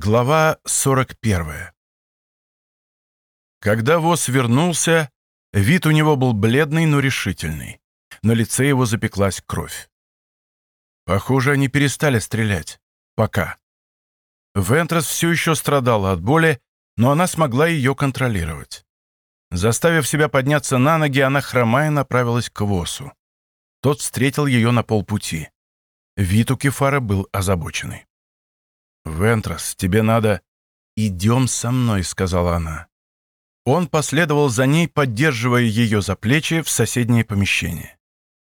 Глава 41 Когда Вос вернулся, вид у него был бледный, но решительный. На лице его запеклась кровь. Похоже, они перестали стрелять. Пока. Вентрас все еще страдала от боли, но она смогла ее контролировать. Заставив себя подняться на ноги, она, хромая, направилась к Восу. Тот встретил ее на полпути. Вид у Кефара был озабоченный. «Вентрас, тебе надо...» «Идем со мной», — сказала она. Он последовал за ней, поддерживая ее за плечи в соседнее помещение.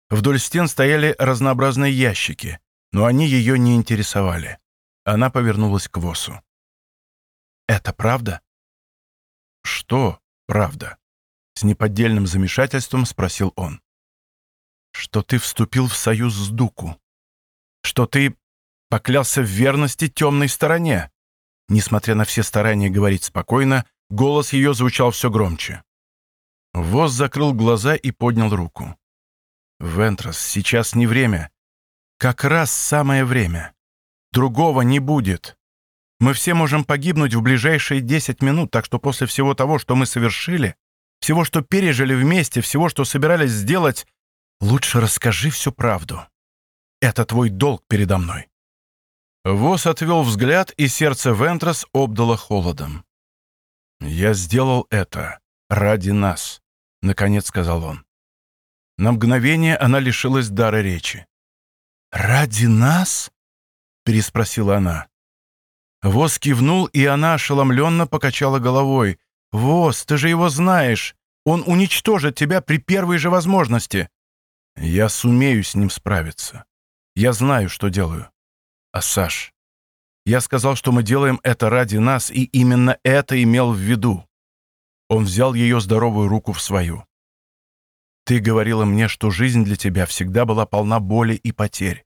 Вдоль стен стояли разнообразные ящики, но они ее не интересовали. Она повернулась к Восу. «Это правда?» «Что правда?» С неподдельным замешательством спросил он. «Что ты вступил в союз с Дуку. Что ты поклялся в верности темной стороне». Несмотря на все старания говорить спокойно, голос ее звучал все громче. Воз закрыл глаза и поднял руку. «Вентрос, сейчас не время. Как раз самое время. Другого не будет. Мы все можем погибнуть в ближайшие 10 минут, так что после всего того, что мы совершили, всего, что пережили вместе, всего, что собирались сделать, лучше расскажи всю правду. Это твой долг передо мной». Вос отвел взгляд, и сердце Вентрос обдало холодом. «Я сделал это ради нас», — наконец сказал он. На мгновение она лишилась дара речи. «Ради нас?» — переспросила она. Воз кивнул, и она ошеломленно покачала головой. «Воз, ты же его знаешь. Он уничтожит тебя при первой же возможности». «Я сумею с ним справиться. Я знаю, что делаю. А Саш, я сказал, что мы делаем это ради нас, и именно это имел в виду». Он взял ее здоровую руку в свою. «Ты говорила мне, что жизнь для тебя всегда была полна боли и потерь,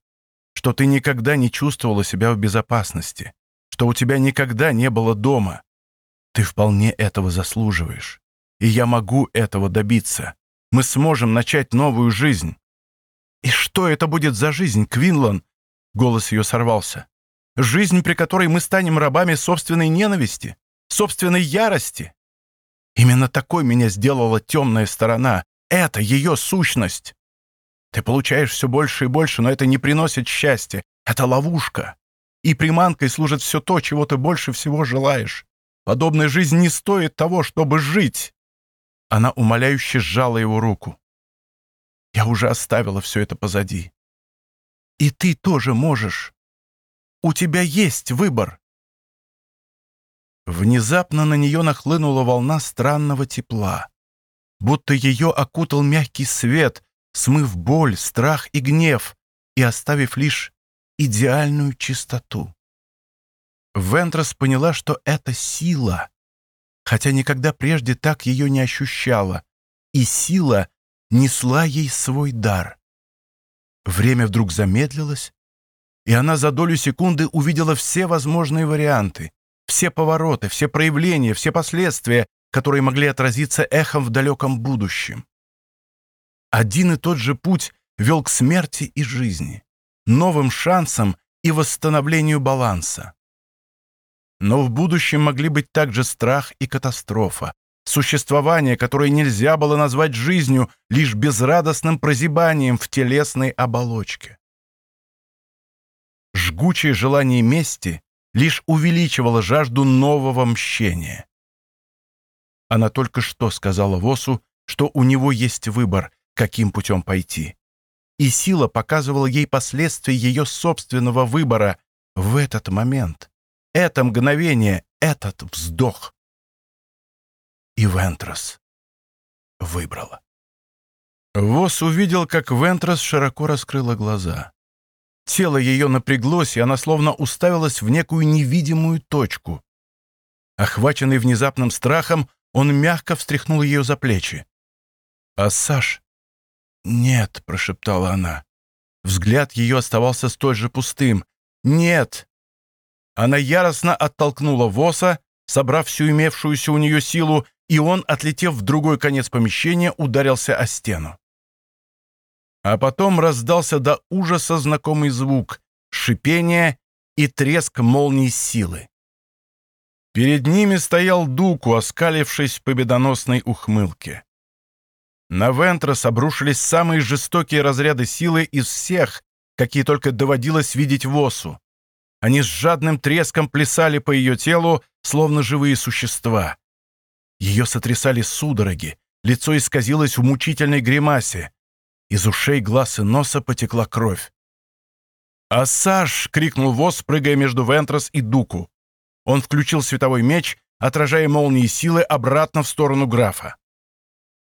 что ты никогда не чувствовала себя в безопасности, что у тебя никогда не было дома. Ты вполне этого заслуживаешь, и я могу этого добиться. Мы сможем начать новую жизнь». «И что это будет за жизнь, Квинлан?» Голос ее сорвался. «Жизнь, при которой мы станем рабами собственной ненависти, собственной ярости. Именно такой меня сделала темная сторона. Это ее сущность. Ты получаешь все больше и больше, но это не приносит счастья. Это ловушка. И приманкой служит все то, чего ты больше всего желаешь. Подобная жизнь не стоит того, чтобы жить. Она умоляюще сжала его руку. Я уже оставила все это позади. И ты тоже можешь. У тебя есть выбор. Внезапно на нее нахлынула волна странного тепла. Будто ее окутал мягкий свет, смыв боль, страх и гнев и оставив лишь идеальную чистоту. Вентрос поняла, что это сила, хотя никогда прежде так ее не ощущала, и сила несла ей свой дар. Время вдруг замедлилось, и она за долю секунды увидела все возможные варианты, все повороты, все проявления, все последствия, которые могли отразиться эхом в далеком будущем. Один и тот же путь вел к смерти и жизни, новым шансам и восстановлению баланса. Но в будущем могли быть также страх и катастрофа, существование, которое нельзя было назвать жизнью, лишь безрадостным прозябанием в телесной оболочке. Жгучее желание мести лишь увеличивало жажду нового мщения. Она только что сказала Восу, что у него есть выбор, каким путем пойти. И сила показывала ей последствия ее собственного выбора в этот момент, это мгновение, этот вздох и Вентрос выбрала. Вос увидел, как Вентрос широко раскрыла глаза. Тело ее напряглось, и она словно уставилась в некую невидимую точку. Охваченный внезапным страхом, он мягко встряхнул ее за плечи. «А Саш?» «Нет», — прошептала она. Взгляд ее оставался столь же пустым. «Нет!» Она яростно оттолкнула Воса, собрав всю имевшуюся у нее силу, и он, отлетев в другой конец помещения, ударился о стену. А потом раздался до ужаса знакомый звук — шипение и треск молний силы. Перед ними стоял Дуку, оскалившись в победоносной ухмылке. На Вентрос обрушились самые жестокие разряды силы из всех, какие только доводилось видеть Восу. Они с жадным треском плясали по ее телу, словно живые существа. Ее сотрясали судороги, лицо исказилось в мучительной гримасе. Из ушей, глаз и носа потекла кровь. «Ассаж!» — крикнул Вос, прыгая между Вентрос и Дуку. Он включил световой меч, отражая молнии силы обратно в сторону графа.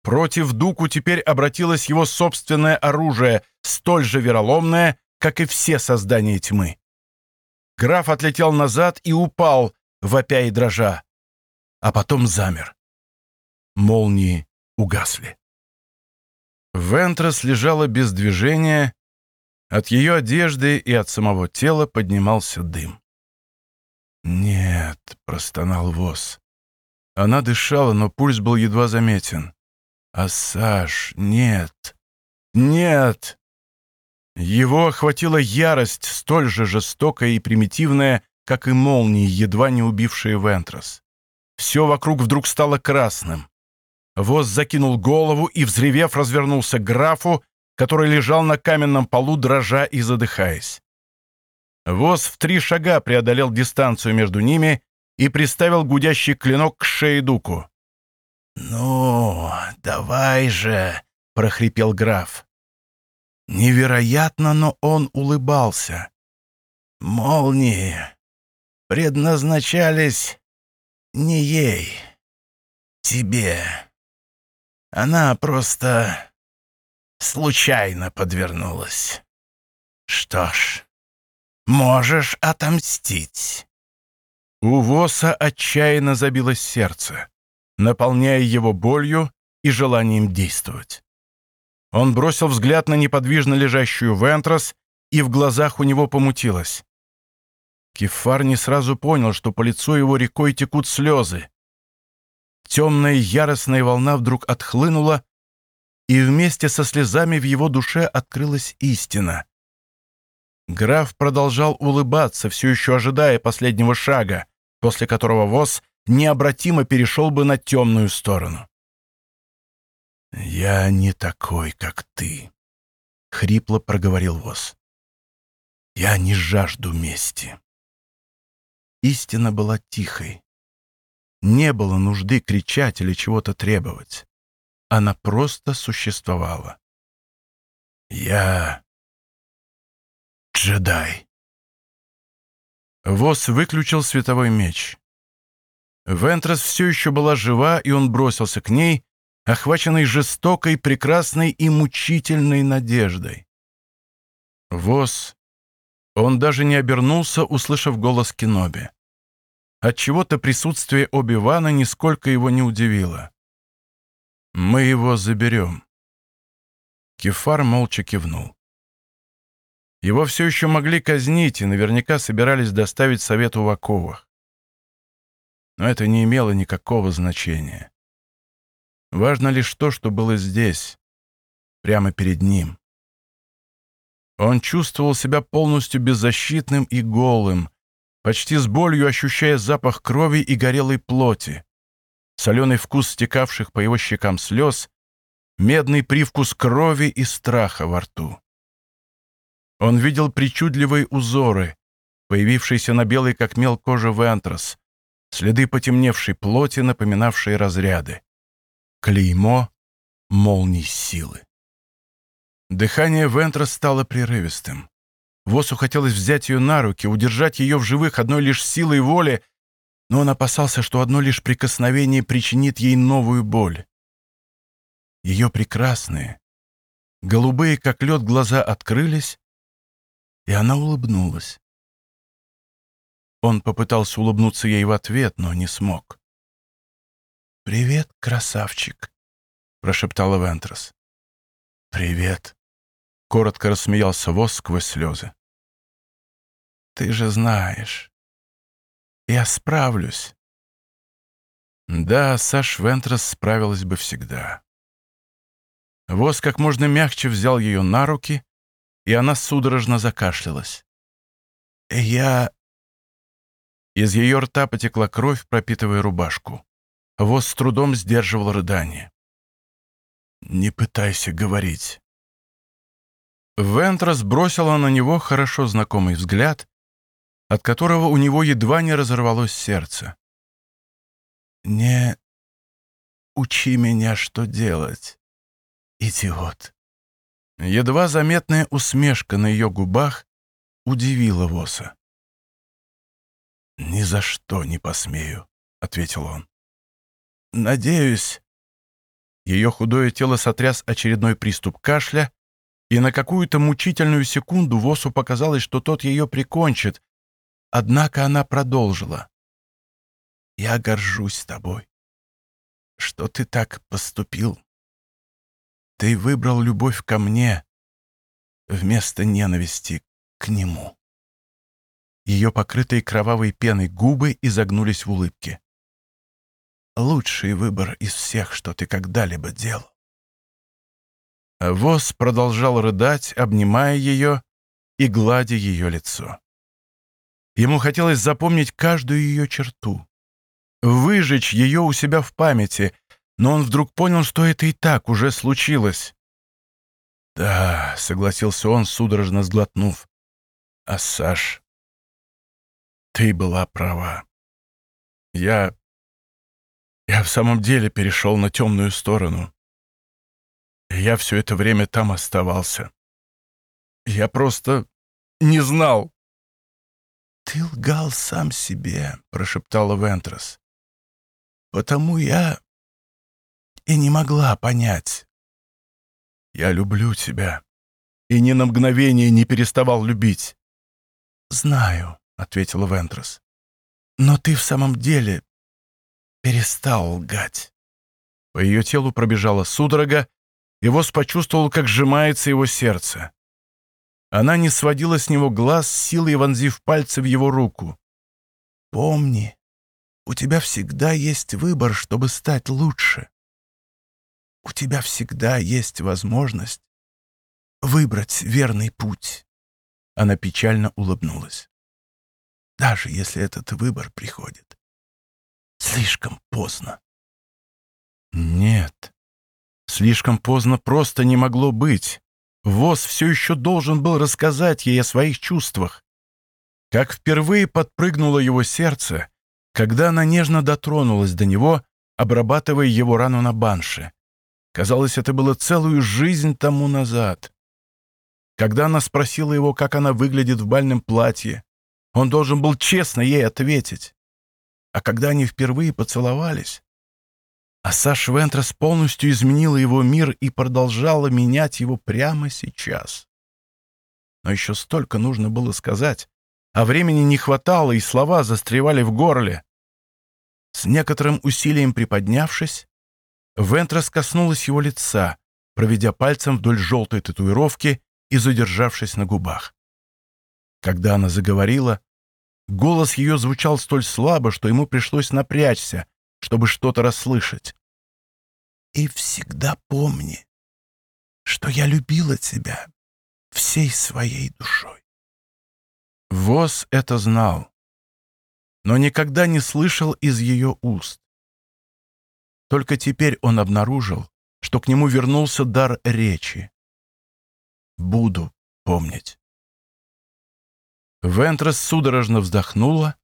Против Дуку теперь обратилось его собственное оружие, столь же вероломное, как и все создания тьмы. Граф отлетел назад и упал, вопя и дрожа, а потом замер. Молнии угасли. Вентрос лежала без движения, от ее одежды и от самого тела поднимался дым. «Нет», — простонал Воз. Она дышала, но пульс был едва заметен. «А Саш, нет! Нет!» Его охватила ярость, столь же жестокая и примитивная, как и молнии, едва не убившие Вентрос. Все вокруг вдруг стало красным. Воз закинул голову и, взревев, развернулся к графу, который лежал на каменном полу, дрожа и задыхаясь. Воз в три шага преодолел дистанцию между ними и приставил гудящий клинок к шее Дуку. «Ну, давай же!» — прохрипел граф. Невероятно, но он улыбался. «Молнии предназначались не ей, тебе. Она просто случайно подвернулась. Что ж, можешь отомстить». У Воса отчаянно забилось сердце, наполняя его болью и желанием действовать. Он бросил взгляд на неподвижно лежащую Вентрос, и в глазах у него помутилось. Кефар не сразу понял, что по лицу его рекой текут слезы. Темная яростная волна вдруг отхлынула, и вместе со слезами в его душе открылась истина. Граф продолжал улыбаться, все еще ожидая последнего шага, после которого Воз необратимо перешел бы на темную сторону. «Я не такой, как ты», — хрипло проговорил Воз. «Я не жажду мести». Истина была тихой. Не было нужды кричать или чего-то требовать. Она просто существовала. «Я джедай». Воз выключил световой меч. Вентрас все еще была жива, и он бросился к ней, охваченный жестокой, прекрасной и мучительной надеждой. Воз. Он даже не обернулся, услышав голос Кеноби. Отчего-то присутствие Оби-Вана нисколько его не удивило. «Мы его заберем». Кефар молча кивнул. Его все еще могли казнить и наверняка собирались доставить совету в оковах. Но это не имело никакого значения. Важно лишь то, что было здесь, прямо перед ним. Он чувствовал себя полностью беззащитным и голым, почти с болью ощущая запах крови и горелой плоти, соленый вкус стекавших по его щекам слез, медный привкус крови и страха во рту. Он видел причудливые узоры, появившиеся на белой как мел кожи Вентрос, следы потемневшей плоти, напоминавшие разряды клеймо молний силы. Дыхание Вентра стало прерывистым. Восу хотелось взять ее на руки, удержать ее в живых одной лишь силой воли, но он опасался, что одно лишь прикосновение причинит ей новую боль. Ее прекрасные, голубые, как лед, глаза открылись, и она улыбнулась. Он попытался улыбнуться ей в ответ, но не смог. «Привет, красавчик», — прошептала Вентрос. «Привет», — коротко рассмеялся Вос сквозь слезы. «Ты же знаешь, я справлюсь». Да, Саш Вентрос справилась бы всегда. Воз как можно мягче взял ее на руки, и она судорожно закашлялась. «Я...» Из ее рта потекла кровь, пропитывая рубашку. Воз с трудом сдерживал рыдание. «Не пытайся говорить». Вентрас бросила на него хорошо знакомый взгляд, от которого у него едва не разорвалось сердце. «Не учи меня, что делать, идиот». Едва заметная усмешка на ее губах удивила Воса. «Ни за что не посмею», — ответил он. «Надеюсь...» Ее худое тело сотряс очередной приступ кашля, и на какую-то мучительную секунду Восу показалось, что тот ее прикончит, однако она продолжила. «Я горжусь тобой, что ты так поступил. Ты выбрал любовь ко мне вместо ненависти к нему». Ее покрытые кровавой пеной губы изогнулись в улыбке. «Лучший выбор из всех, что ты когда-либо делал». Воз продолжал рыдать, обнимая ее и гладя ее лицо. Ему хотелось запомнить каждую ее черту, выжечь ее у себя в памяти, но он вдруг понял, что это и так уже случилось. «Да», — согласился он, судорожно сглотнув. «А Саш, ты была права. Я... Я в самом деле перешел на темную сторону. Я все это время там оставался. Я просто не знал. «Ты лгал сам себе», — прошептала Вентрос. «Потому я и не могла понять. Я люблю тебя и ни на мгновение не переставал любить. Знаю, ответила Вентрос. «Но ты в самом деле перестал лгать». По ее телу пробежала судорога, и Вос почувствовал, как сжимается его сердце. Она не сводила с него глаз, силой вонзив пальцы в его руку. «Помни, у тебя всегда есть выбор, чтобы стать лучше. У тебя всегда есть возможность выбрать верный путь». Она печально улыбнулась даже если этот выбор приходит слишком поздно. Нет, слишком поздно просто не могло быть. Воз все еще должен был рассказать ей о своих чувствах. Как впервые подпрыгнуло его сердце, когда она нежно дотронулась до него, обрабатывая его рану на банше. Казалось, это было целую жизнь тому назад. Когда она спросила его, как она выглядит в бальном платье, он должен был честно ей ответить. А когда они впервые поцеловались, а Саша Вентрес полностью изменила его мир и продолжала менять его прямо сейчас. Но еще столько нужно было сказать, а времени не хватало, и слова застревали в горле. С некоторым усилием приподнявшись, Вентрес коснулась его лица, проведя пальцем вдоль желтой татуировки и задержавшись на губах. Когда она заговорила, голос ее звучал столь слабо, что ему пришлось напрячься, чтобы что-то расслышать. «И всегда помни, что я любила тебя всей своей душой». Воз это знал, но никогда не слышал из ее уст. Только теперь он обнаружил, что к нему вернулся дар речи. «Буду помнить». Вентрес судорожно вздохнула,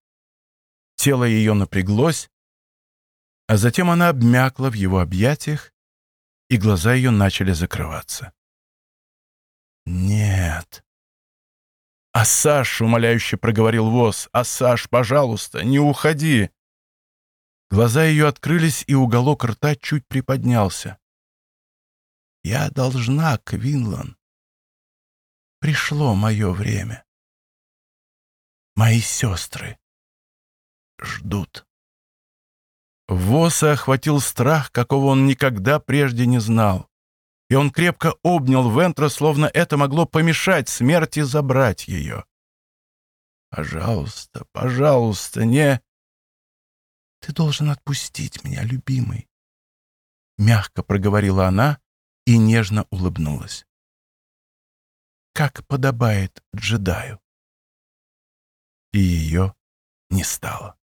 тело ее напряглось, а затем она обмякла в его объятиях, и глаза ее начали закрываться. «Нет». «Асаш!» — умоляюще проговорил Воз. «Асаш, пожалуйста, не уходи!» Глаза ее открылись, и уголок рта чуть приподнялся. «Я должна, Квинлан. Пришло мое время». Мои сестры ждут. Воса охватил страх, какого он никогда прежде не знал. И он крепко обнял Вентра, словно это могло помешать смерти забрать ее. «Пожалуйста, пожалуйста, не...» «Ты должен отпустить меня, любимый», — мягко проговорила она и нежно улыбнулась. «Как подобает джедаю» и ее не стало.